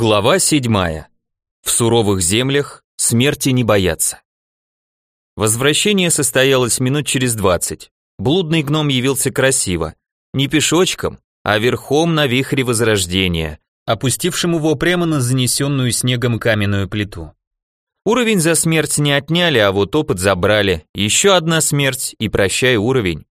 Глава 7. В суровых землях смерти не боятся. Возвращение состоялось минут через двадцать. Блудный гном явился красиво, не пешочком, а верхом на вихре возрождения, опустившим его прямо на занесенную снегом каменную плиту. Уровень за смерть не отняли, а вот опыт забрали. Еще одна смерть и прощай уровень.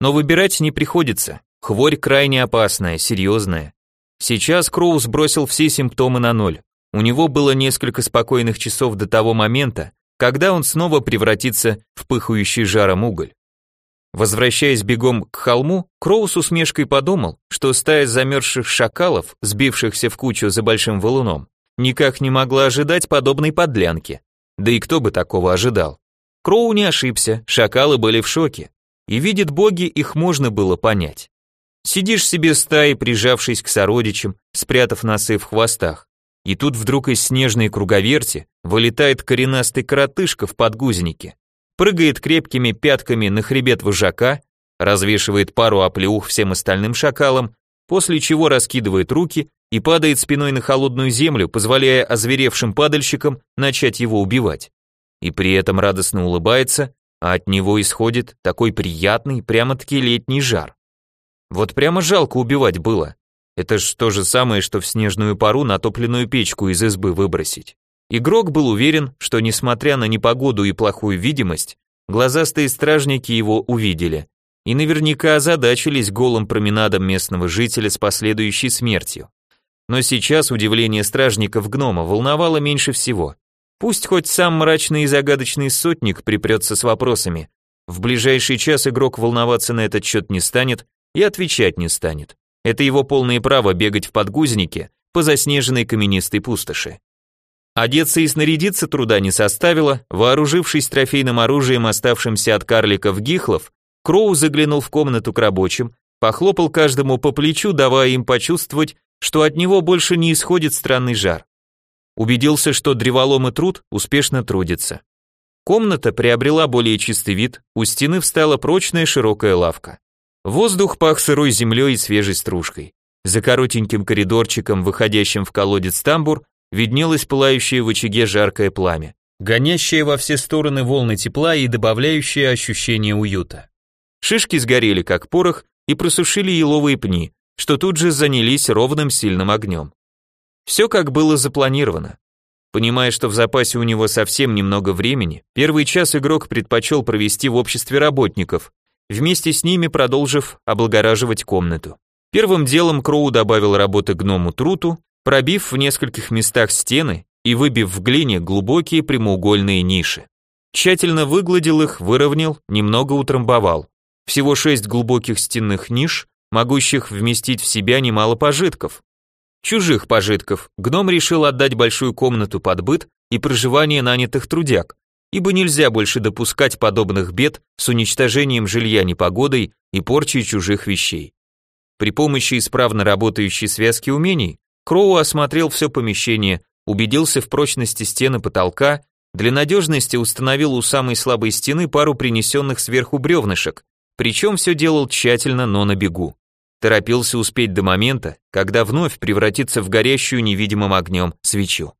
Но выбирать не приходится. Хворь крайне опасная, серьезная. Сейчас Кроу сбросил все симптомы на ноль. У него было несколько спокойных часов до того момента, когда он снова превратится в пыхающий жаром уголь. Возвращаясь бегом к холму, Кроу с усмешкой подумал, что стая замерзших шакалов, сбившихся в кучу за большим валуном, никак не могла ожидать подобной подлянки. Да и кто бы такого ожидал? Кроу не ошибся, шакалы были в шоке. И видят боги, их можно было понять. Сидишь себе стаей, прижавшись к сородичам, спрятав носы в хвостах. И тут вдруг из снежной круговерти вылетает коренастый коротышка в подгузнике, прыгает крепкими пятками на хребет вожака, развешивает пару оплеух всем остальным шакалам, после чего раскидывает руки и падает спиной на холодную землю, позволяя озверевшим падальщикам начать его убивать. И при этом радостно улыбается, а от него исходит такой приятный, прямо-таки летний жар. Вот прямо жалко убивать было. Это ж то же самое, что в снежную пару натопленную печку из избы выбросить. Игрок был уверен, что несмотря на непогоду и плохую видимость, глазастые стражники его увидели и наверняка озадачились голым променадом местного жителя с последующей смертью. Но сейчас удивление стражников гнома волновало меньше всего. Пусть хоть сам мрачный и загадочный сотник припрется с вопросами. В ближайший час игрок волноваться на этот счет не станет, и отвечать не станет. Это его полное право бегать в подгузнике по заснеженной каменистой пустоши. Одеться и снарядиться труда не составило, вооружившись трофейным оружием, оставшимся от карликов гихлов, Кроу заглянул в комнату к рабочим, похлопал каждому по плечу, давая им почувствовать, что от него больше не исходит странный жар. Убедился, что древолом и труд успешно трудится. Комната приобрела более чистый вид, у стены встала прочная широкая лавка. Воздух пах сырой землей и свежей стружкой. За коротеньким коридорчиком, выходящим в колодец тамбур, виднелось пылающее в очаге жаркое пламя, гонящее во все стороны волны тепла и добавляющее ощущение уюта. Шишки сгорели как порох и просушили еловые пни, что тут же занялись ровным сильным огнем. Все как было запланировано. Понимая, что в запасе у него совсем немного времени, первый час игрок предпочел провести в обществе работников, вместе с ними продолжив облагораживать комнату. Первым делом Кроу добавил работы гному Труту, пробив в нескольких местах стены и выбив в глине глубокие прямоугольные ниши. Тщательно выгладил их, выровнял, немного утрамбовал. Всего шесть глубоких стенных ниш, могущих вместить в себя немало пожитков. Чужих пожитков гном решил отдать большую комнату под быт и проживание нанятых трудяг, ибо нельзя больше допускать подобных бед с уничтожением жилья непогодой и порчей чужих вещей. При помощи исправно работающей связки умений Кроу осмотрел все помещение, убедился в прочности стены потолка, для надежности установил у самой слабой стены пару принесенных сверху бревнышек, причем все делал тщательно, но на бегу. Торопился успеть до момента, когда вновь превратится в горящую невидимым огнем свечу.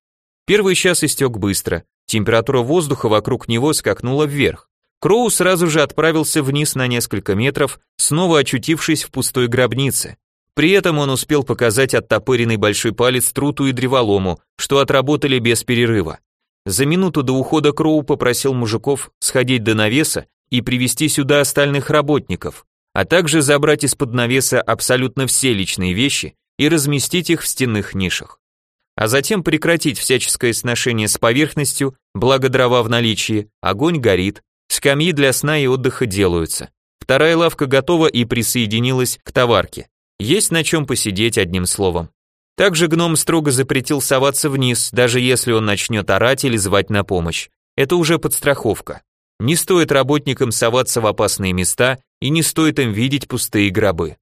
Первый час истек быстро, Температура воздуха вокруг него скакнула вверх. Кроу сразу же отправился вниз на несколько метров, снова очутившись в пустой гробнице. При этом он успел показать оттопыренный большой палец труту и древолому, что отработали без перерыва. За минуту до ухода Кроу попросил мужиков сходить до навеса и привести сюда остальных работников, а также забрать из-под навеса абсолютно все личные вещи и разместить их в стенных нишах а затем прекратить всяческое сношение с поверхностью, благо дрова в наличии, огонь горит, скамьи для сна и отдыха делаются. Вторая лавка готова и присоединилась к товарке. Есть на чем посидеть одним словом. Также гном строго запретил соваться вниз, даже если он начнет орать или звать на помощь. Это уже подстраховка. Не стоит работникам соваться в опасные места и не стоит им видеть пустые гробы.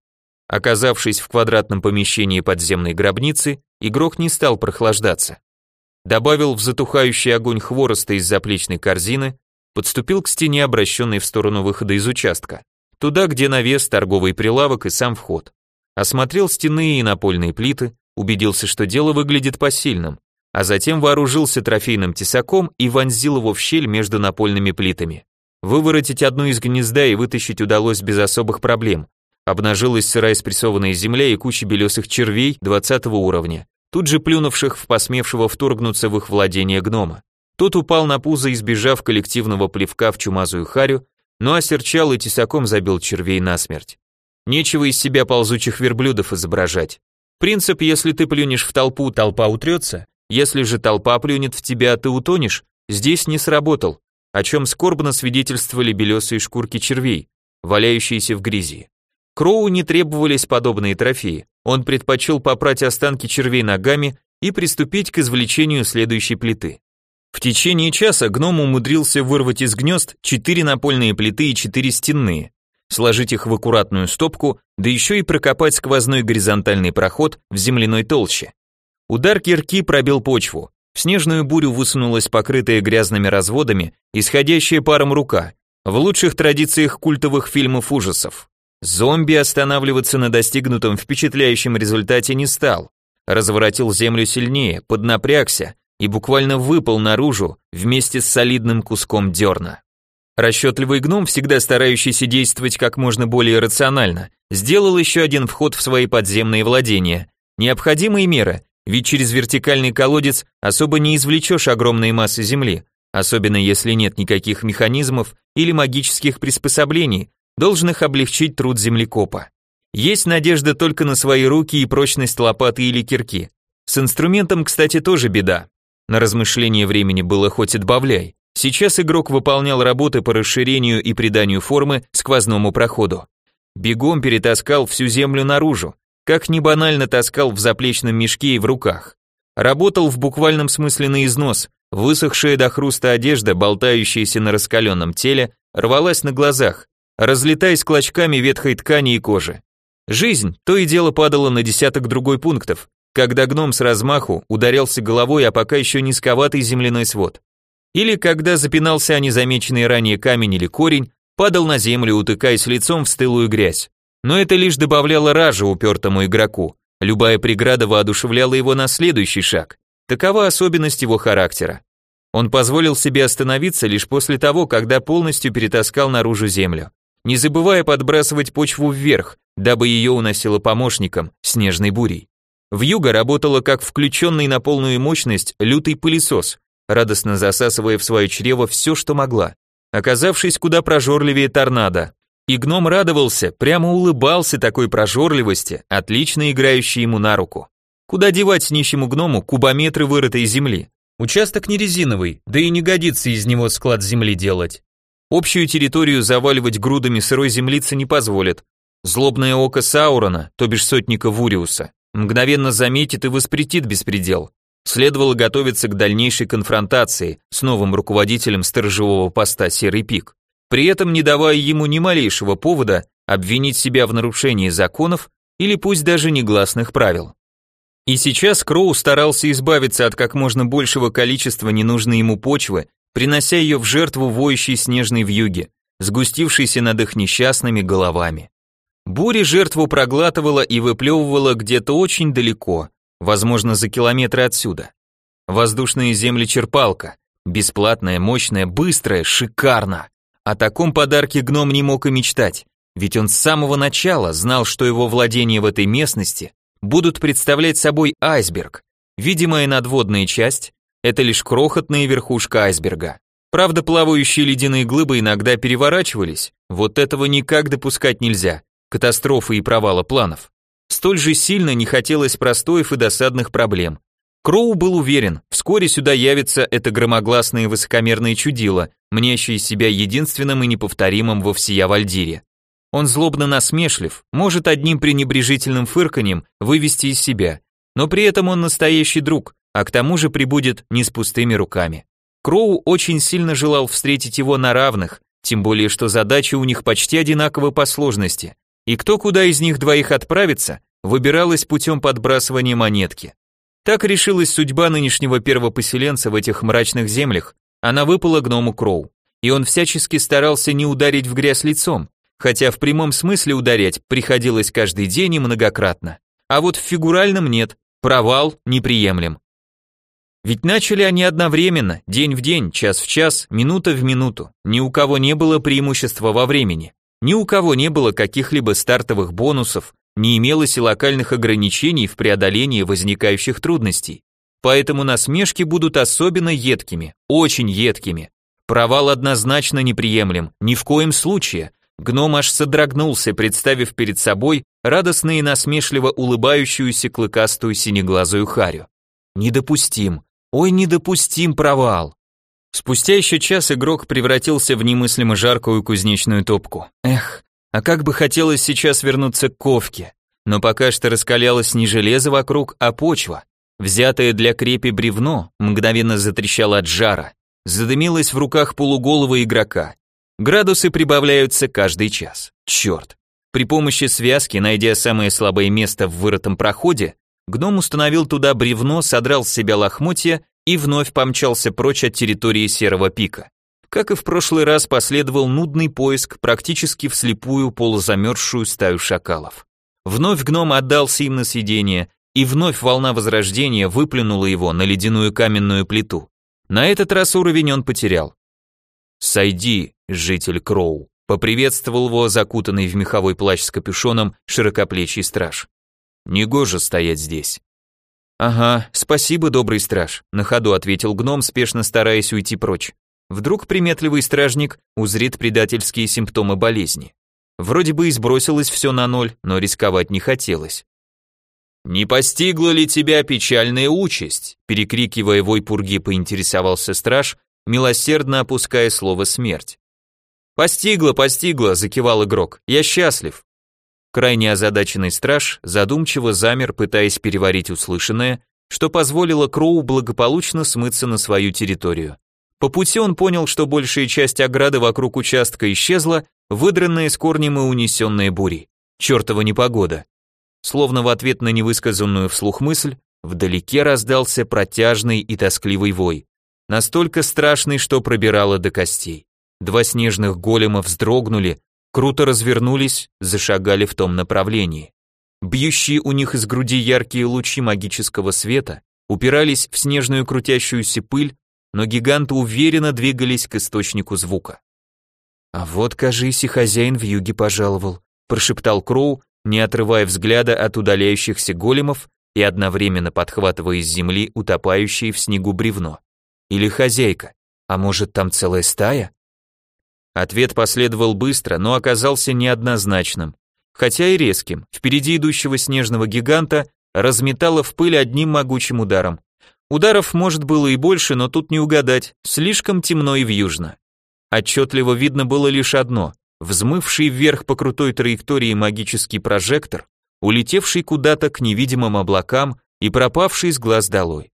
Оказавшись в квадратном помещении подземной гробницы, игрок не стал прохлаждаться. Добавил в затухающий огонь хвороста из заплечной корзины, подступил к стене, обращенной в сторону выхода из участка, туда, где навес, торговый прилавок и сам вход. осмотрел стены и напольные плиты, убедился, что дело выглядит посильным, а затем вооружился трофейным тесаком и вонзил его в щель между напольными плитами. Выворотить одну из гнезда и вытащить удалось без особых проблем. Обнажилась сырая спрессованная земля и куча белесых червей 20 уровня, тут же плюнувших в посмевшего вторгнуться в их владение гнома. Тот упал на пузо, избежав коллективного плевка в чумазую харю, но осерчал и тесаком забил червей насмерть. Нечего из себя ползучих верблюдов изображать. Принцип, если ты плюнешь в толпу, толпа утрется, если же толпа плюнет в тебя, ты утонешь, здесь не сработал, о чем скорбно свидетельствовали белесые шкурки червей, валяющиеся в грязи. Кроу не требовались подобные трофеи, он предпочел попрать останки червей ногами и приступить к извлечению следующей плиты. В течение часа гном умудрился вырвать из гнезд четыре напольные плиты и четыре стенные, сложить их в аккуратную стопку, да еще и прокопать сквозной горизонтальный проход в земляной толще. Удар кирки пробил почву, в снежную бурю высунулась покрытая грязными разводами, исходящая паром рука, в лучших традициях культовых фильмов ужасов. Зомби останавливаться на достигнутом впечатляющем результате не стал, разворотил землю сильнее, поднапрягся и буквально выпал наружу вместе с солидным куском дерна. Расчетливый гном, всегда старающийся действовать как можно более рационально, сделал еще один вход в свои подземные владения. Необходимые меры, ведь через вертикальный колодец особо не извлечешь огромные массы земли, особенно если нет никаких механизмов или магических приспособлений, должных облегчить труд землекопа. Есть надежда только на свои руки и прочность лопаты или кирки. С инструментом, кстати, тоже беда. На размышление времени было хоть отбавляй. Сейчас игрок выполнял работы по расширению и приданию формы сквозному проходу. Бегом перетаскал всю землю наружу, как ни банально таскал в заплечном мешке и в руках. Работал в буквальном смысле на износ, высохшая до хруста одежда, болтающаяся на раскаленном теле, рвалась на глазах, разлетаясь клочками ветхой ткани и кожи. Жизнь то и дело падала на десяток другой пунктов, когда гном с размаху ударялся головой о пока еще низковатый земляной свод. Или когда запинался о незамеченный ранее камень или корень, падал на землю, утыкаясь лицом в стылую грязь. Но это лишь добавляло ража упертому игроку. Любая преграда воодушевляла его на следующий шаг. Такова особенность его характера. Он позволил себе остановиться лишь после того, когда полностью перетаскал наружу землю не забывая подбрасывать почву вверх, дабы ее уносило помощником, снежной бурей. Вьюга работала как включенный на полную мощность лютый пылесос, радостно засасывая в свое чрево все, что могла, оказавшись куда прожорливее торнадо. И гном радовался, прямо улыбался такой прожорливости, отлично играющей ему на руку. Куда девать нищему гному кубометры вырытой земли? Участок не резиновый, да и не годится из него склад земли делать. Общую территорию заваливать грудами сырой землицы не позволит. Злобное око Саурона, то бишь сотника Вуриуса, мгновенно заметит и воспретит беспредел. Следовало готовиться к дальнейшей конфронтации с новым руководителем сторожевого поста Серый Пик, при этом не давая ему ни малейшего повода обвинить себя в нарушении законов или пусть даже негласных правил. И сейчас Кроу старался избавиться от как можно большего количества ненужной ему почвы принося ее в жертву воющей снежной вьюге, сгустившейся над их несчастными головами. Буря жертву проглатывала и выплевывала где-то очень далеко, возможно, за километры отсюда. Воздушная землечерпалка, бесплатная, мощная, быстрая, шикарно. О таком подарке гном не мог и мечтать, ведь он с самого начала знал, что его владения в этой местности будут представлять собой айсберг, видимая надводная часть, это лишь крохотная верхушка айсберга. Правда, плавающие ледяные глыбы иногда переворачивались, вот этого никак допускать нельзя, катастрофы и провала планов. Столь же сильно не хотелось простоев и досадных проблем. Кроу был уверен, вскоре сюда явится это громогласное высокомерное чудило, мнящее себя единственным и неповторимым во всея Вальдире. Он злобно насмешлив, может одним пренебрежительным фырканьем вывести из себя, но при этом он настоящий друг, а к тому же прибудет не с пустыми руками. Кроу очень сильно желал встретить его на равных, тем более что задачи у них почти одинаковы по сложности, и кто куда из них двоих отправится, выбиралось путем подбрасывания монетки. Так решилась судьба нынешнего первопоселенца в этих мрачных землях, она выпала гному Кроу, и он всячески старался не ударить в грязь лицом, хотя в прямом смысле ударять приходилось каждый день и многократно. А вот в фигуральном нет, провал неприемлем. Ведь начали они одновременно, день в день, час в час, минута в минуту. Ни у кого не было преимущества во времени. Ни у кого не было каких-либо стартовых бонусов, не имелось и локальных ограничений в преодолении возникающих трудностей. Поэтому насмешки будут особенно едкими, очень едкими. Провал однозначно неприемлем, ни в коем случае. Гном аж содрогнулся, представив перед собой радостно и насмешливо улыбающуюся клыкастую синеглазую харю. Недопустим, ой, недопустим провал. Спустя еще час игрок превратился в немыслимо жаркую кузнечную топку. Эх, а как бы хотелось сейчас вернуться к ковке. Но пока что раскалялось не железо вокруг, а почва. Взятое для крепи бревно мгновенно затрещало от жара, задымилось в руках полуголого игрока. Градусы прибавляются каждый час. Черт. При помощи связки, найдя самое слабое место в вырытом проходе, гном установил туда бревно, содрал с себя лохмотья и вновь помчался прочь от территории Серого пика. Как и в прошлый раз, последовал нудный поиск практически вслепую полузамерзшую стаю шакалов. Вновь гном отдался им на съедение, и вновь волна возрождения выплюнула его на ледяную каменную плиту. На этот раз уровень он потерял. «Сойди, житель Кроу», — поприветствовал его закутанный в меховой плащ с капюшоном широкоплечий страж. «Негоже стоять здесь». «Ага, спасибо, добрый страж», — на ходу ответил гном, спешно стараясь уйти прочь. Вдруг приметливый стражник узрит предательские симптомы болезни. Вроде бы и сбросилось все на ноль, но рисковать не хотелось. «Не постигла ли тебя печальная участь?» Перекрикивая вой пурги, поинтересовался страж, милосердно опуская слово «смерть». «Постигла, постигла», — закивал игрок, — «я счастлив». Крайне озадаченный страж задумчиво замер, пытаясь переварить услышанное, что позволило Кроу благополучно смыться на свою территорию. По пути он понял, что большая часть ограды вокруг участка исчезла, выдранная с корнем и унесенная бурей. Чертова непогода. Словно в ответ на невысказанную вслух мысль, вдалеке раздался протяжный и тоскливый вой настолько страшный, что пробирало до костей. Два снежных голема вздрогнули, круто развернулись, зашагали в том направлении. Бьющие у них из груди яркие лучи магического света упирались в снежную крутящуюся пыль, но гиганты уверенно двигались к источнику звука. «А вот, кажись, и хозяин в юге пожаловал», прошептал Кроу, не отрывая взгляда от удаляющихся големов и одновременно подхватывая из земли утопающее в снегу бревно. Или хозяйка? А может, там целая стая? Ответ последовал быстро, но оказался неоднозначным, хотя и резким. Впереди идущего снежного гиганта разметало в пыль одним могучим ударом. Ударов, может, было и больше, но тут не угадать, слишком темно и вьюжно. Отчетливо видно было лишь одно — взмывший вверх по крутой траектории магический прожектор, улетевший куда-то к невидимым облакам и пропавший с глаз долой.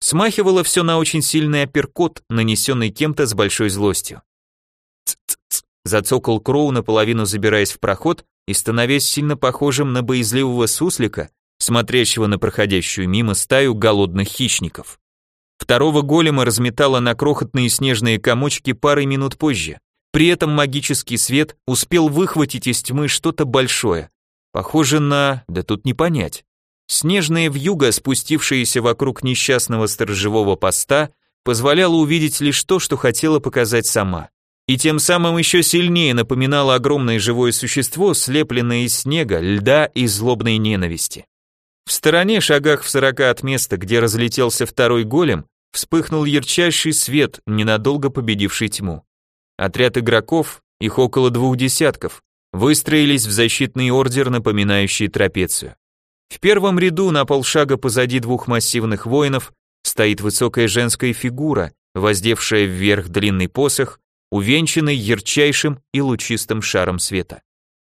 Смахивало все на очень сильный апперкот, нанесенный кем-то с большой злостью. Ц-ц-ц, зацокал Кроу, наполовину забираясь в проход и становясь сильно похожим на боязливого суслика, смотрящего на проходящую мимо стаю голодных хищников. Второго голема разметало на крохотные снежные комочки парой минут позже. При этом магический свет успел выхватить из тьмы что-то большое. Похоже на... да тут не понять. Снежная вьюга, спустившаяся вокруг несчастного сторожевого поста, позволяла увидеть лишь то, что хотела показать сама. И тем самым еще сильнее напоминала огромное живое существо, слепленное из снега, льда и злобной ненависти. В стороне, шагах в сорока от места, где разлетелся второй голем, вспыхнул ярчайший свет, ненадолго победивший тьму. Отряд игроков, их около двух десятков, выстроились в защитный ордер, напоминающий трапецию. В первом ряду на полшага позади двух массивных воинов стоит высокая женская фигура, воздевшая вверх длинный посох, увенчанный ярчайшим и лучистым шаром света.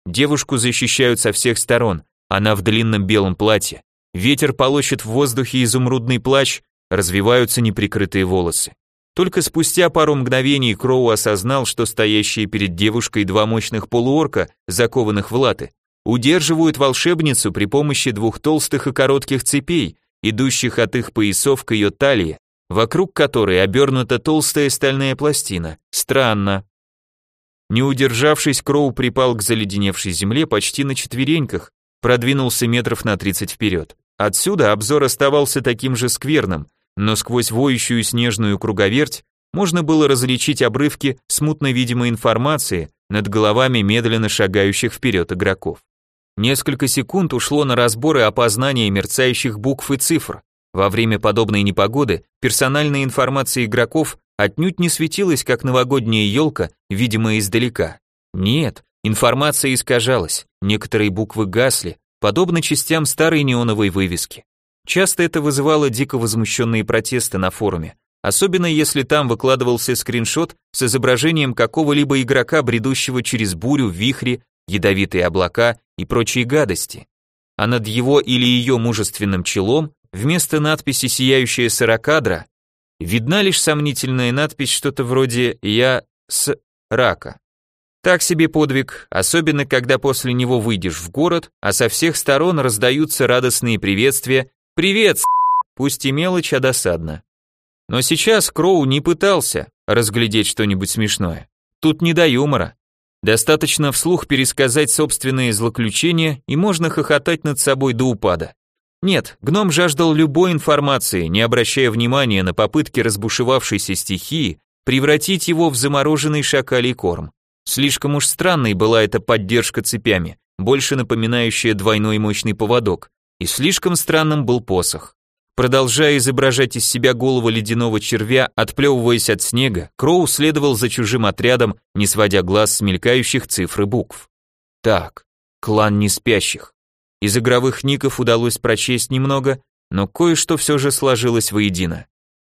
Девушку защищают со всех сторон, она в длинном белом платье. Ветер полощет в воздухе изумрудный плащ, развиваются неприкрытые волосы. Только спустя пару мгновений Кроу осознал, что стоящие перед девушкой два мощных полуорка, закованных в латы, удерживают волшебницу при помощи двух толстых и коротких цепей, идущих от их поясов к ее талии, вокруг которой обернута толстая стальная пластина. Странно. Не удержавшись, Кроу припал к заледеневшей земле почти на четвереньках, продвинулся метров на 30 вперед. Отсюда обзор оставался таким же скверным, но сквозь воющую снежную круговерть можно было различить обрывки смутно видимой информации над головами медленно шагающих вперед игроков. Несколько секунд ушло на разбор и опознание мерцающих букв и цифр. Во время подобной непогоды персональная информация игроков отнюдь не светилась, как новогодняя елка, видимая издалека. Нет, информация искажалась, некоторые буквы гасли, подобно частям старой неоновой вывески. Часто это вызывало дико возмущенные протесты на форуме, особенно если там выкладывался скриншот с изображением какого-либо игрока, бредущего через бурю, вихри, ядовитые облака и прочие гадости. А над его или ее мужественным челом, вместо надписи «Сияющая сорокадра», видна лишь сомнительная надпись что-то вроде «Я с рака». Так себе подвиг, особенно когда после него выйдешь в город, а со всех сторон раздаются радостные приветствия «Привет, пусть и мелочь, а досадно». Но сейчас Кроу не пытался разглядеть что-нибудь смешное. Тут не до юмора. Достаточно вслух пересказать собственные злоключения, и можно хохотать над собой до упада. Нет, гном жаждал любой информации, не обращая внимания на попытки разбушевавшейся стихии превратить его в замороженный шакалий корм. Слишком уж странной была эта поддержка цепями, больше напоминающая двойной мощный поводок, и слишком странным был посох. Продолжая изображать из себя голову ледяного червя, отплевываясь от снега, Кроу следовал за чужим отрядом, не сводя глаз с мелькающих цифр и букв. Так, клан неспящих. Из игровых ников удалось прочесть немного, но кое-что все же сложилось воедино.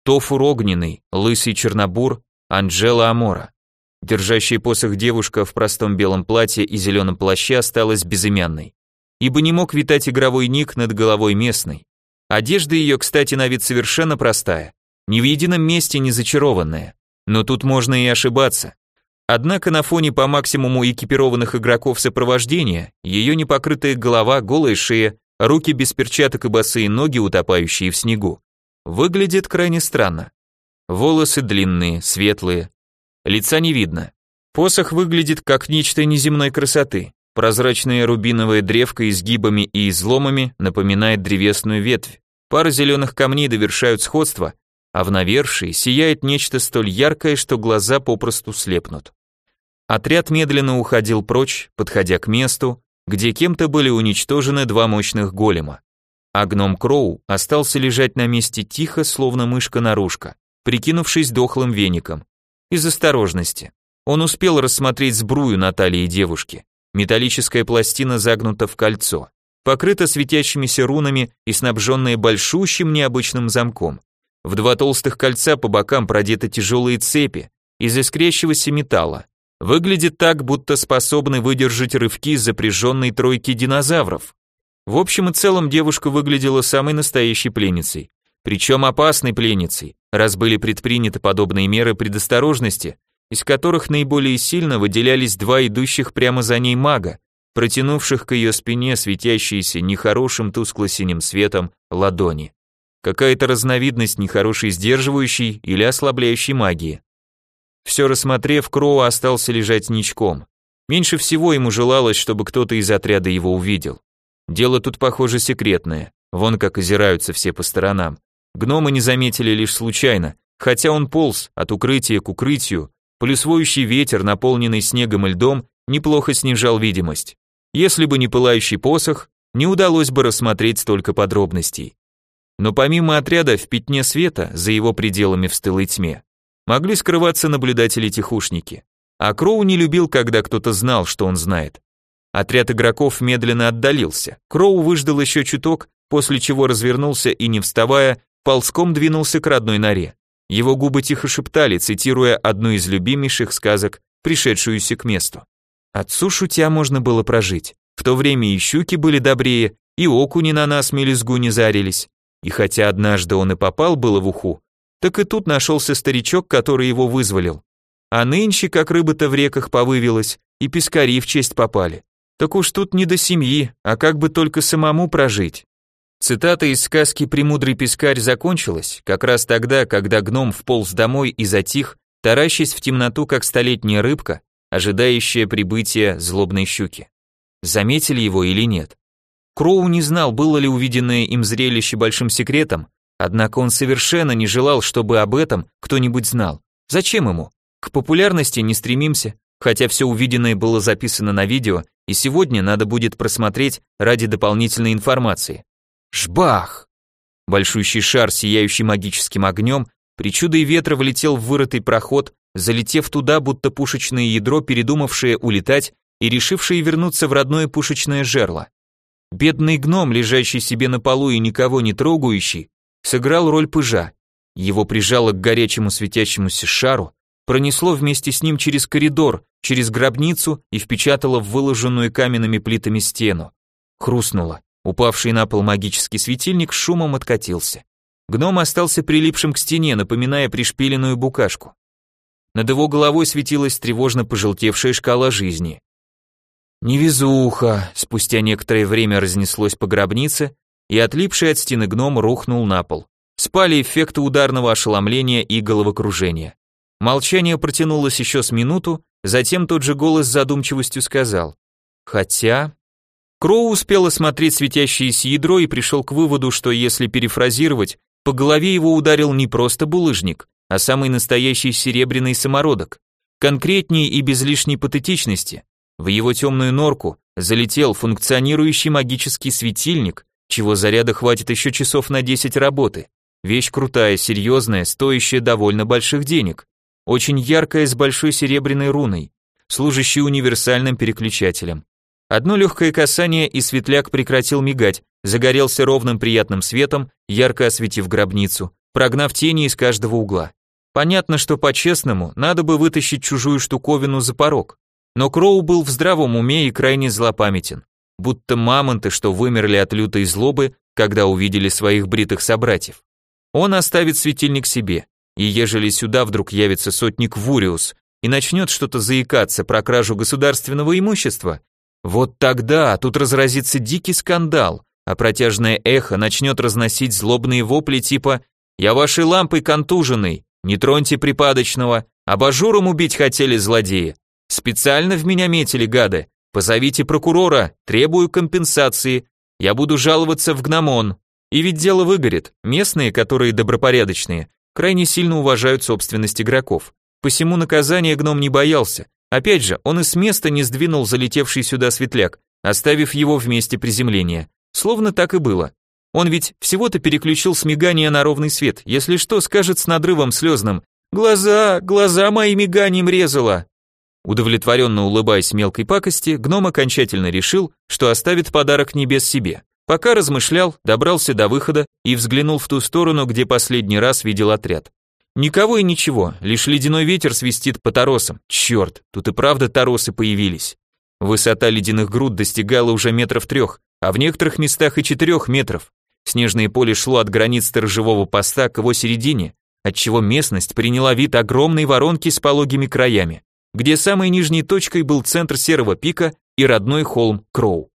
Тофур огненный, лысый чернобур, Анджела Амора. Держащая посох девушка в простом белом платье и зеленом плаще осталась безымянной. Ибо не мог витать игровой ник над головой местной. Одежда ее, кстати, на вид совершенно простая, ни в едином месте не зачарованная. Но тут можно и ошибаться. Однако на фоне по максимуму экипированных игроков сопровождения, ее непокрытая голова, голая шея, руки без перчаток и босые ноги, утопающие в снегу, выглядит крайне странно. Волосы длинные, светлые, Лица не видно. Посох выглядит как нечто неземной красоты. Прозрачная рубиновая древка изгибами и изломами напоминает древесную ветвь. Пара зеленых камней довершают сходство, а в навершии сияет нечто столь яркое, что глаза попросту слепнут. Отряд медленно уходил прочь, подходя к месту, где кем-то были уничтожены два мощных голема. А гном Кроу остался лежать на месте тихо, словно мышка-нарушка, прикинувшись дохлым веником. Из осторожности. Он успел рассмотреть сбрую на талии девушки. Металлическая пластина загнута в кольцо, покрыта светящимися рунами и снабженная большущим необычным замком. В два толстых кольца по бокам продеты тяжелые цепи из искрящегося металла. Выглядит так, будто способны выдержать рывки запряженной тройки динозавров. В общем и целом девушка выглядела самой настоящей пленницей. Причем опасной пленницей, раз были предприняты подобные меры предосторожности, из которых наиболее сильно выделялись два идущих прямо за ней мага, протянувших к ее спине светящиеся нехорошим тускло-синим светом ладони. Какая-то разновидность нехорошей сдерживающей или ослабляющей магии. Все рассмотрев, Кроу остался лежать ничком. Меньше всего ему желалось, чтобы кто-то из отряда его увидел. Дело тут, похоже, секретное. Вон как озираются все по сторонам. Гномы не заметили лишь случайно, хотя он полз от укрытия к укрытию, плюсвоющий ветер, наполненный снегом и льдом, неплохо снижал видимость. Если бы не пылающий посох, не удалось бы рассмотреть столько подробностей. Но помимо отряда в пятне света, за его пределами в стылой тьме, могли скрываться наблюдатели-тихушники. А Кроу не любил, когда кто-то знал, что он знает. Отряд игроков медленно отдалился. Кроу выждал еще чуток, после чего развернулся и, не вставая, ползком двинулся к родной норе. Его губы тихо шептали, цитируя одну из любимейших сказок, пришедшуюся к месту. Отцу шутя можно было прожить. В то время и щуки были добрее, и окуни на нас мелезгу не зарились. И хотя однажды он и попал было в уху, так и тут нашелся старичок, который его вызволил. А нынче, как рыба-то в реках повывилась, и пескари в честь попали. Так уж тут не до семьи, а как бы только самому прожить. Цитата из сказки «Премудрый пескарь» закончилась как раз тогда, когда гном вполз домой и затих, таращась в темноту, как столетняя рыбка, ожидающая прибытия злобной щуки. Заметили его или нет? Кроу не знал, было ли увиденное им зрелище большим секретом, однако он совершенно не желал, чтобы об этом кто-нибудь знал. Зачем ему? К популярности не стремимся, хотя все увиденное было записано на видео, и сегодня надо будет просмотреть ради дополнительной информации. Жбах! Большущий шар, сияющий магическим огнем, причудой ветра влетел в вырытый проход, залетев туда, будто пушечное ядро, передумавшее улетать и решившее вернуться в родное пушечное жерло. Бедный гном, лежащий себе на полу и никого не трогающий, сыграл роль пыжа. Его прижало к горячему светящемуся шару, пронесло вместе с ним через коридор, через гробницу и впечатало в выложенную каменными плитами стену. Хрустнуло. Упавший на пол магический светильник шумом откатился. Гном остался прилипшим к стене, напоминая пришпиленную букашку. Над его головой светилась тревожно пожелтевшая шкала жизни. Невезуха, спустя некоторое время разнеслось по гробнице, и отлипший от стены гном рухнул на пол. Спали эффекты ударного ошеломления и головокружения. Молчание протянулось еще с минуту, затем тот же голос с задумчивостью сказал. Хотя... Кроу успел осмотреть светящееся ядро и пришел к выводу, что если перефразировать, по голове его ударил не просто булыжник, а самый настоящий серебряный самородок. Конкретнее и без лишней патетичности. В его темную норку залетел функционирующий магический светильник, чего заряда хватит еще часов на 10 работы. Вещь крутая, серьезная, стоящая довольно больших денег очень яркая с большой серебряной руной, служащей универсальным переключателем. Одно легкое касание и светляк прекратил мигать, загорелся ровным приятным светом, ярко осветив гробницу, прогнав тени из каждого угла. Понятно, что по-честному надо бы вытащить чужую штуковину за порог, но Кроу был в здравом уме и крайне злопамятен, будто мамонты, что вымерли от лютой злобы, когда увидели своих бритых собратьев. Он оставит светильник себе, и ежели сюда вдруг явится сотник Вуриус и начнет что-то заикаться про кражу государственного имущества, вот тогда тут разразится дикий скандал, а протяжное эхо начнет разносить злобные вопли типа «Я вашей лампой контуженный, не троньте припадочного, абажуром убить хотели злодеи, специально в меня метили гады, позовите прокурора, требую компенсации, я буду жаловаться в гномон». И ведь дело выгорит, местные, которые добропорядочные, крайне сильно уважают собственность игроков. Посему наказание гном не боялся. Опять же, он и с места не сдвинул залетевший сюда светляк, оставив его в месте приземления. Словно так и было. Он ведь всего-то переключил с мигания на ровный свет, если что, скажет с надрывом слезным «Глаза, глаза мои миганием резала!» Удовлетворенно улыбаясь мелкой пакости, гном окончательно решил, что оставит подарок небес себе. Пока размышлял, добрался до выхода и взглянул в ту сторону, где последний раз видел отряд. Никого и ничего, лишь ледяной ветер свистит по торосам. Черт, тут и правда торосы появились. Высота ледяных груд достигала уже метров трех, а в некоторых местах и четырех метров. Снежное поле шло от границ сторожевого поста к его середине, отчего местность приняла вид огромной воронки с пологими краями, где самой нижней точкой был центр серого пика и родной холм Кроу.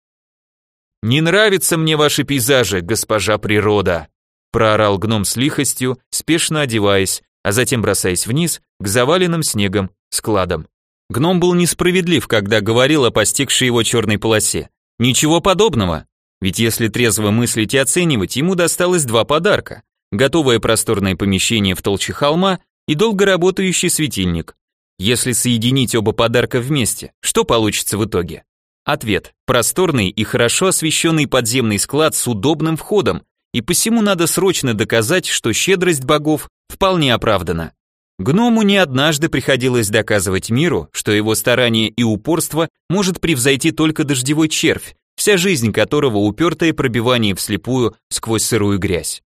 «Не нравятся мне ваши пейзажи, госпожа природа!» проорал гном с лихостью, спешно одеваясь, а затем бросаясь вниз к заваленным снегом складам. Гном был несправедлив, когда говорил о постигшей его черной полосе. Ничего подобного. Ведь если трезво мыслить и оценивать, ему досталось два подарка. Готовое просторное помещение в толще холма и долго работающий светильник. Если соединить оба подарка вместе, что получится в итоге? Ответ. Просторный и хорошо освещенный подземный склад с удобным входом, и посему надо срочно доказать, что щедрость богов вполне оправдана. Гному не однажды приходилось доказывать миру, что его старание и упорство может превзойти только дождевой червь, вся жизнь которого упертое пробивание вслепую сквозь сырую грязь.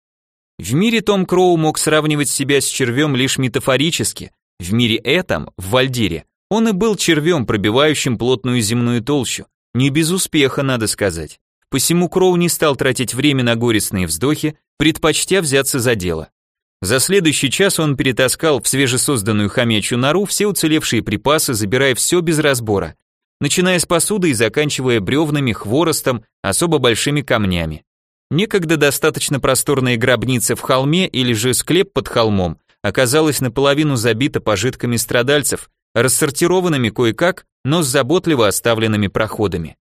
В мире Том Кроу мог сравнивать себя с червем лишь метафорически, в мире этом, в Вальдире, он и был червем, пробивающим плотную земную толщу. Не без успеха, надо сказать. Посему Кроу не стал тратить время на горестные вздохи, предпочтя взяться за дело. За следующий час он перетаскал в свежесозданную хомячью нору все уцелевшие припасы, забирая все без разбора, начиная с посуды и заканчивая бревнами, хворостом, особо большими камнями. Некогда достаточно просторная гробница в холме или же склеп под холмом оказалась наполовину забита пожитками страдальцев, рассортированными кое-как, но с заботливо оставленными проходами.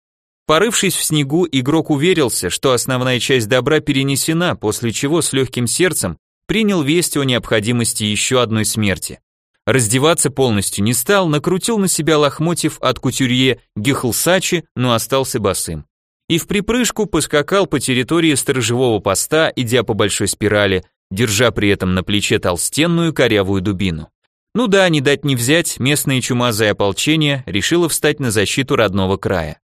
Порывшись в снегу, игрок уверился, что основная часть добра перенесена, после чего с легким сердцем принял весть о необходимости еще одной смерти. Раздеваться полностью не стал, накрутил на себя лохмотьев от кутюрье Гехлсачи, но остался босым. И в припрыжку поскакал по территории сторожевого поста, идя по большой спирали, держа при этом на плече толстенную корявую дубину. Ну да, не дать не взять, местное чумазое ополчение решило встать на защиту родного края.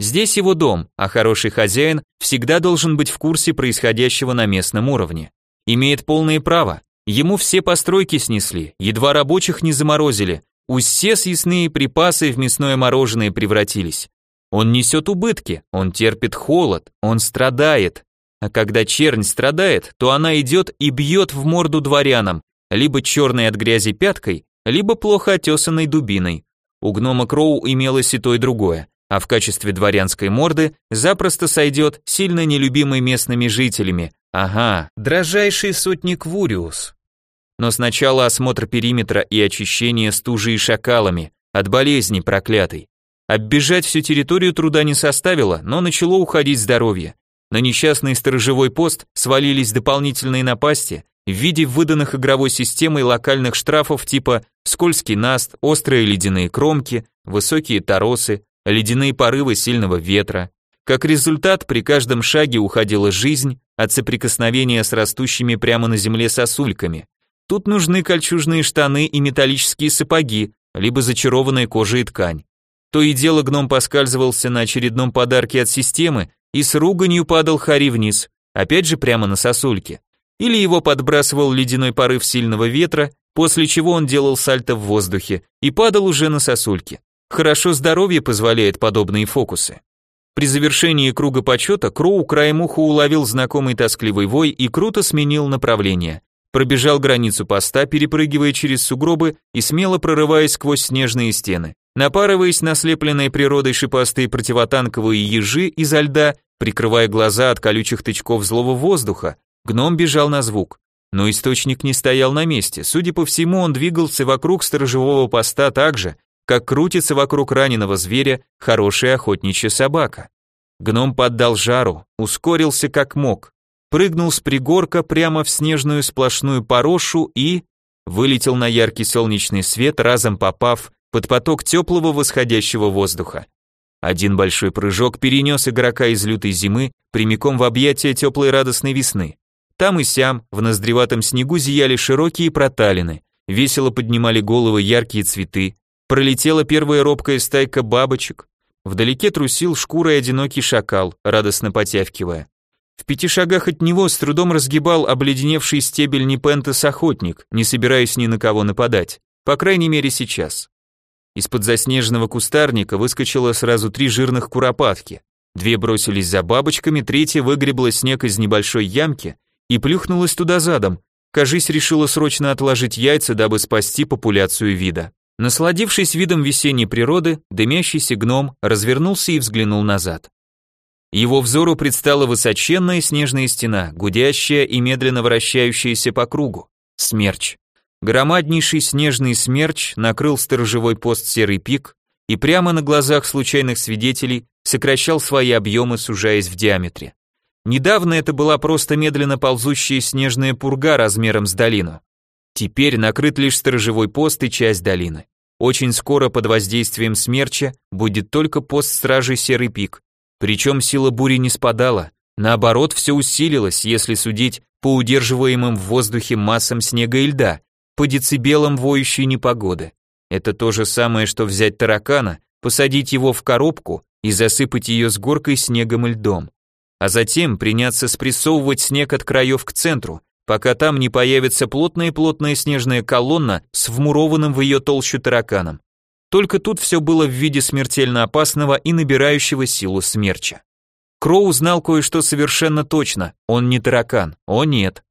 Здесь его дом, а хороший хозяин всегда должен быть в курсе происходящего на местном уровне. Имеет полное право. Ему все постройки снесли, едва рабочих не заморозили, все съестные припасы в мясное мороженое превратились. Он несет убытки, он терпит холод, он страдает. А когда чернь страдает, то она идет и бьет в морду дворянам, либо черной от грязи пяткой, либо плохо отесанной дубиной. У гнома Кроу имелось и то, и другое а в качестве дворянской морды запросто сойдет сильно нелюбимый местными жителями. Ага, дрожайший сотник Вуриус. Но сначала осмотр периметра и очищение стужи и шакалами от болезни проклятой. Оббежать всю территорию труда не составило, но начало уходить здоровье. На несчастный сторожевой пост свалились дополнительные напасти в виде выданных игровой системой локальных штрафов типа скользкий наст, острые ледяные кромки, высокие торосы, ледяные порывы сильного ветра. Как результат, при каждом шаге уходила жизнь от соприкосновения с растущими прямо на земле сосульками. Тут нужны кольчужные штаны и металлические сапоги, либо зачарованная кожа и ткань. То и дело гном поскальзывался на очередном подарке от системы и с руганью падал Хари вниз, опять же прямо на сосульки. Или его подбрасывал ледяной порыв сильного ветра, после чего он делал сальто в воздухе и падал уже на сосульки. Хорошо здоровье позволяет подобные фокусы. При завершении круга почета Кроу краем уха уловил знакомый тоскливый вой и круто сменил направление. Пробежал границу поста, перепрыгивая через сугробы и смело прорываясь сквозь снежные стены. Напарываясь на слепленные природой шипастые противотанковые ежи изо льда, прикрывая глаза от колючих тычков злого воздуха, гном бежал на звук. Но источник не стоял на месте. Судя по всему, он двигался вокруг сторожевого поста так же, как крутится вокруг раненого зверя хорошая охотничья собака. Гном поддал жару, ускорился как мог, прыгнул с пригорка прямо в снежную сплошную порошу и вылетел на яркий солнечный свет, разом попав под поток теплого восходящего воздуха. Один большой прыжок перенес игрока из лютой зимы прямиком в объятия теплой радостной весны. Там и сям, в ноздреватом снегу зияли широкие проталины, весело поднимали головы яркие цветы, Пролетела первая робкая стайка бабочек. Вдалеке трусил шкурой одинокий шакал, радостно потявкивая. В пяти шагах от него с трудом разгибал обледеневший стебель Непентес охотник, не собираясь ни на кого нападать, по крайней мере сейчас. Из-под заснеженного кустарника выскочило сразу три жирных куропатки. Две бросились за бабочками, третья выгребла снег из небольшой ямки и плюхнулась туда задом. Кажись, решила срочно отложить яйца, дабы спасти популяцию вида. Насладившись видом весенней природы, дымящийся гном развернулся и взглянул назад. Его взору предстала высоченная снежная стена, гудящая и медленно вращающаяся по кругу. Смерч. Громаднейший снежный смерч накрыл сторожевой пост Серый пик и прямо на глазах случайных свидетелей сокращал свои объемы, сужаясь в диаметре. Недавно это была просто медленно ползущая снежная пурга размером с долину. Теперь накрыт лишь сторожевой пост и часть долины. Очень скоро под воздействием смерча будет только пост стражи Серый пик. Причем сила бури не спадала, наоборот, все усилилось, если судить по удерживаемым в воздухе массам снега и льда, по децибелам воющей непогоды. Это то же самое, что взять таракана, посадить его в коробку и засыпать ее с горкой снегом и льдом. А затем приняться спрессовывать снег от краев к центру, пока там не появится плотная-плотная снежная колонна с вмурованным в ее толщу тараканом. Только тут все было в виде смертельно опасного и набирающего силу смерча. Кроу знал кое-что совершенно точно, он не таракан, о нет.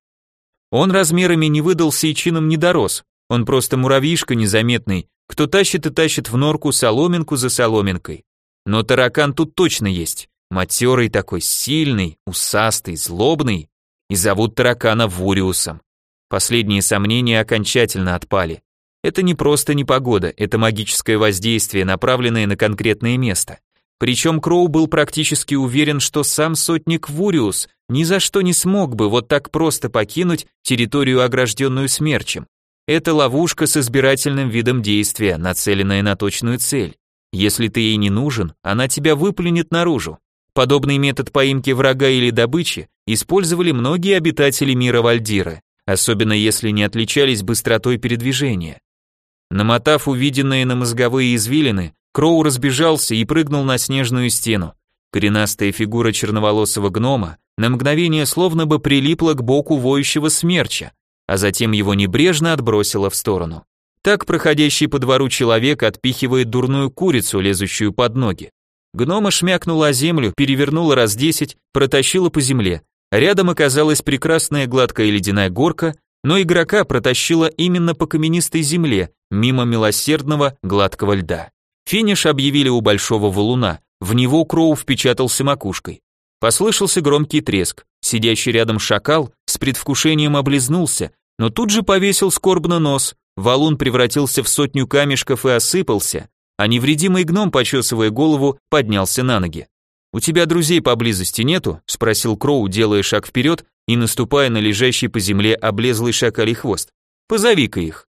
Он размерами не выдался и чином не дорос, он просто муравьишка незаметный, кто тащит и тащит в норку соломинку за соломинкой. Но таракан тут точно есть, матерый такой, сильный, усастый, злобный, и зовут таракана Вуриусом. Последние сомнения окончательно отпали. Это не просто непогода, это магическое воздействие, направленное на конкретное место. Причем Кроу был практически уверен, что сам сотник Вуриус ни за что не смог бы вот так просто покинуть территорию, огражденную смерчем. Это ловушка с избирательным видом действия, нацеленная на точную цель. Если ты ей не нужен, она тебя выплюнет наружу. Подобный метод поимки врага или добычи использовали многие обитатели мира Вальдира, особенно если не отличались быстротой передвижения. Намотав увиденное на мозговые извилины, Кроу разбежался и прыгнул на снежную стену. Коренастая фигура черноволосого гнома на мгновение словно бы прилипла к боку воющего смерча, а затем его небрежно отбросило в сторону. Так проходящий по двору человек отпихивает дурную курицу, лезущую под ноги. Гнома шмякнула о землю, перевернула раз десять, протащила по земле. Рядом оказалась прекрасная гладкая ледяная горка, но игрока протащила именно по каменистой земле, мимо милосердного гладкого льда. Финиш объявили у большого валуна, в него Кроу впечатался макушкой. Послышался громкий треск. Сидящий рядом шакал с предвкушением облизнулся, но тут же повесил скорбно нос. Валун превратился в сотню камешков и осыпался, а невредимый гном, почесывая голову, поднялся на ноги. «У тебя друзей поблизости нету?» – спросил Кроу, делая шаг вперед и наступая на лежащий по земле облезлый шакалий хвост. «Позови-ка их».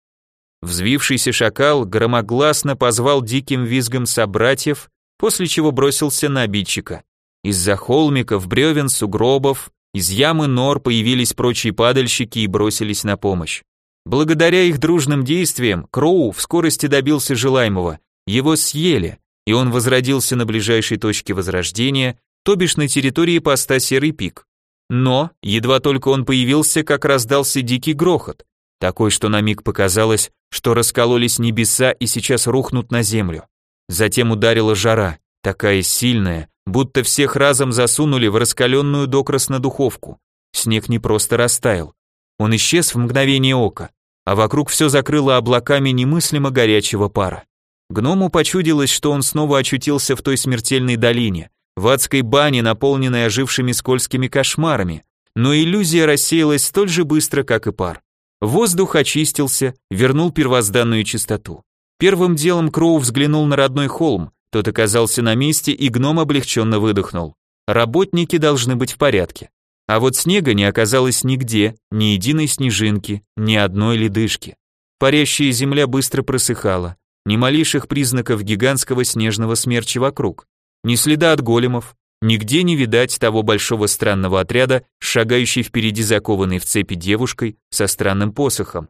Взвившийся шакал громогласно позвал диким визгом собратьев, после чего бросился на обидчика. Из-за холмиков, бревен, сугробов, из ямы нор появились прочие падальщики и бросились на помощь. Благодаря их дружным действиям Кроу в скорости добился желаемого, его съели, и он возродился на ближайшей точке возрождения, то бишь на территории поста Серый Пик. Но, едва только он появился, как раздался дикий грохот, такой, что на миг показалось, что раскололись небеса и сейчас рухнут на землю. Затем ударила жара, такая сильная, будто всех разом засунули в раскаленную докрасно духовку. Снег не просто растаял, он исчез в мгновение ока, а вокруг все закрыло облаками немыслимо горячего пара. Гному почудилось, что он снова очутился в той смертельной долине, в адской бане, наполненной ожившими скользкими кошмарами, но иллюзия рассеялась столь же быстро, как и пар. Воздух очистился, вернул первозданную чистоту. Первым делом Кроу взглянул на родной холм, тот оказался на месте, и гном облегченно выдохнул. Работники должны быть в порядке. А вот снега не оказалось нигде, ни единой снежинки, ни одной ледышки. Парящая земля быстро просыхала, ни малейших признаков гигантского снежного смерча вокруг, ни следа от големов, нигде не видать того большого странного отряда, шагающей впереди закованной в цепи девушкой со странным посохом.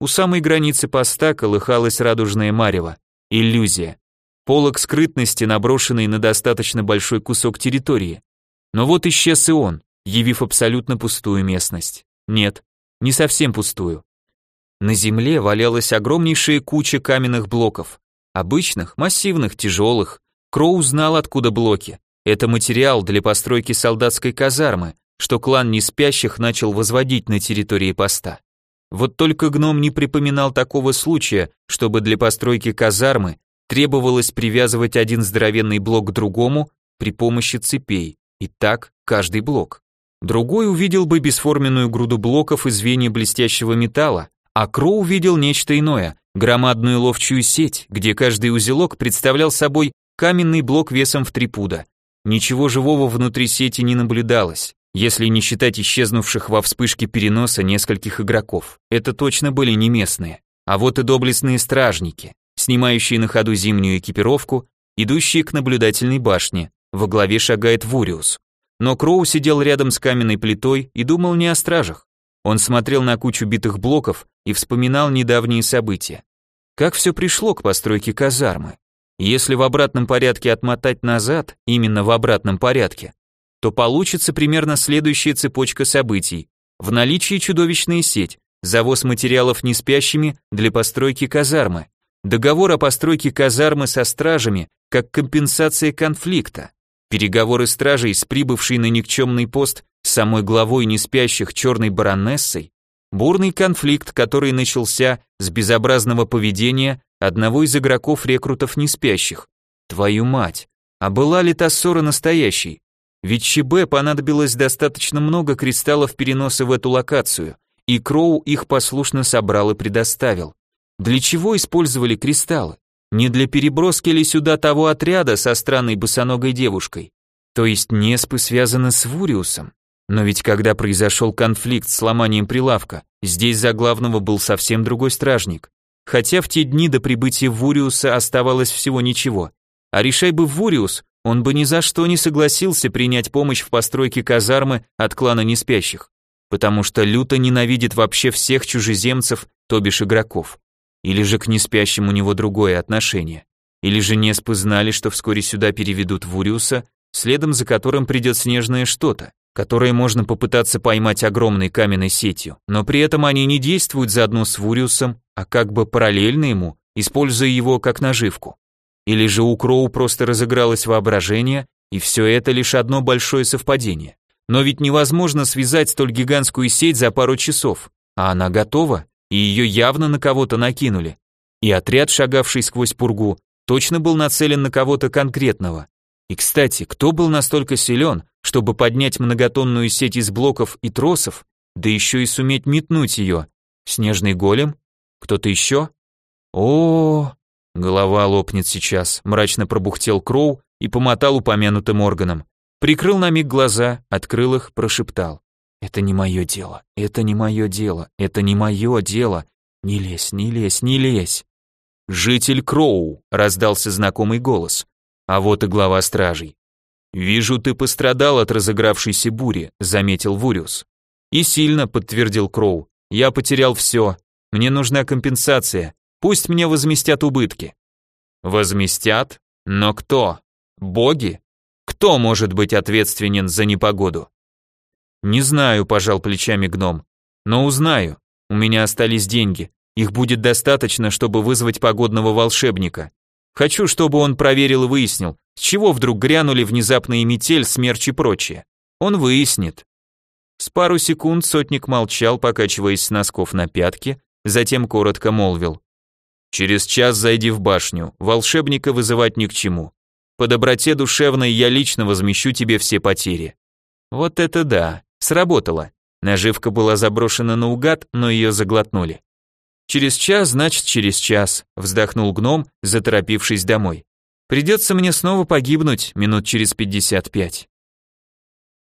У самой границы поста колыхалась радужная марево, иллюзия, полог скрытности, наброшенный на достаточно большой кусок территории. Но вот исчез и он, явив абсолютно пустую местность. Нет, не совсем пустую. На земле валялась огромнейшая куча каменных блоков. Обычных, массивных, тяжелых. Кроу знал, откуда блоки. Это материал для постройки солдатской казармы, что клан неспящих начал возводить на территории поста. Вот только гном не припоминал такого случая, чтобы для постройки казармы требовалось привязывать один здоровенный блок к другому при помощи цепей, и так каждый блок. Другой увидел бы бесформенную груду блоков и звенья блестящего металла, а Кроу увидел нечто иное, громадную ловчую сеть, где каждый узелок представлял собой каменный блок весом в три пуда. Ничего живого внутри сети не наблюдалось, если не считать исчезнувших во вспышке переноса нескольких игроков. Это точно были не местные. А вот и доблестные стражники снимающие на ходу зимнюю экипировку, идущие к наблюдательной башне. Во главе шагает Вуриус. Но Кроу сидел рядом с каменной плитой и думал не о стражах. Он смотрел на кучу битых блоков и вспоминал недавние события. Как все пришло к постройке казармы? Если в обратном порядке отмотать назад, именно в обратном порядке, то получится примерно следующая цепочка событий. В наличии чудовищная сеть, завоз материалов неспящими для постройки казармы, Договор о постройке казармы со стражами как компенсация конфликта. Переговоры стражей с прибывшей на никчемный пост самой главой неспящих черной баронессой. Бурный конфликт, который начался с безобразного поведения одного из игроков рекрутов неспящих. Твою мать, а была ли та ссора настоящей? Ведь ЧБ понадобилось достаточно много кристаллов переноса в эту локацию, и Кроу их послушно собрал и предоставил. Для чего использовали кристаллы? Не для переброски ли сюда того отряда со странной босоногой девушкой? То есть Неспы связаны с Вуриусом? Но ведь когда произошел конфликт с ломанием прилавка, здесь за главного был совсем другой стражник. Хотя в те дни до прибытия Вуриуса оставалось всего ничего. А решай бы Вуриус, он бы ни за что не согласился принять помощь в постройке казармы от клана Неспящих, потому что люто ненавидит вообще всех чужеземцев, то бишь игроков. Или же к Неспящим у него другое отношение. Или же Неспы знали, что вскоре сюда переведут Вуриуса, следом за которым придет снежное что-то которые можно попытаться поймать огромной каменной сетью, но при этом они не действуют заодно с Вуриусом, а как бы параллельно ему, используя его как наживку. Или же у Кроу просто разыгралось воображение, и все это лишь одно большое совпадение. Но ведь невозможно связать столь гигантскую сеть за пару часов, а она готова, и ее явно на кого-то накинули. И отряд, шагавший сквозь пургу, точно был нацелен на кого-то конкретного. И, кстати, кто был настолько силен, чтобы поднять многотонную сеть из блоков и тросов, да еще и суметь метнуть ее? Снежный голем? Кто-то еще? О, голова лопнет сейчас, мрачно пробухтел Кроу и помотал упомянутым органом. Прикрыл на миг глаза, открыл их, прошептал. Это не мое дело, это не мое дело, это не мое дело. Не лезь, не лезь, не лезь. Житель Кроу, раздался знакомый голос. А вот и глава стражей. «Вижу, ты пострадал от разыгравшейся бури», — заметил Вуриус. «И сильно», — подтвердил Кроу. «Я потерял все. Мне нужна компенсация. Пусть мне возместят убытки». «Возместят? Но кто? Боги? Кто может быть ответственен за непогоду?» «Не знаю», — пожал плечами гном. «Но узнаю. У меня остались деньги. Их будет достаточно, чтобы вызвать погодного волшебника. Хочу, чтобы он проверил и выяснил, с чего вдруг грянули внезапные метель, смерч и прочее. Он выяснит. С пару секунд сотник молчал, покачиваясь с носков на пятки, затем коротко молвил. «Через час зайди в башню, волшебника вызывать ни к чему. По доброте душевной я лично возмещу тебе все потери». Вот это да, сработало. Наживка была заброшена наугад, но ее заглотнули. Через час, значит, через час, вздохнул гном, заторопившись домой. Придется мне снова погибнуть минут через пятьдесят пять.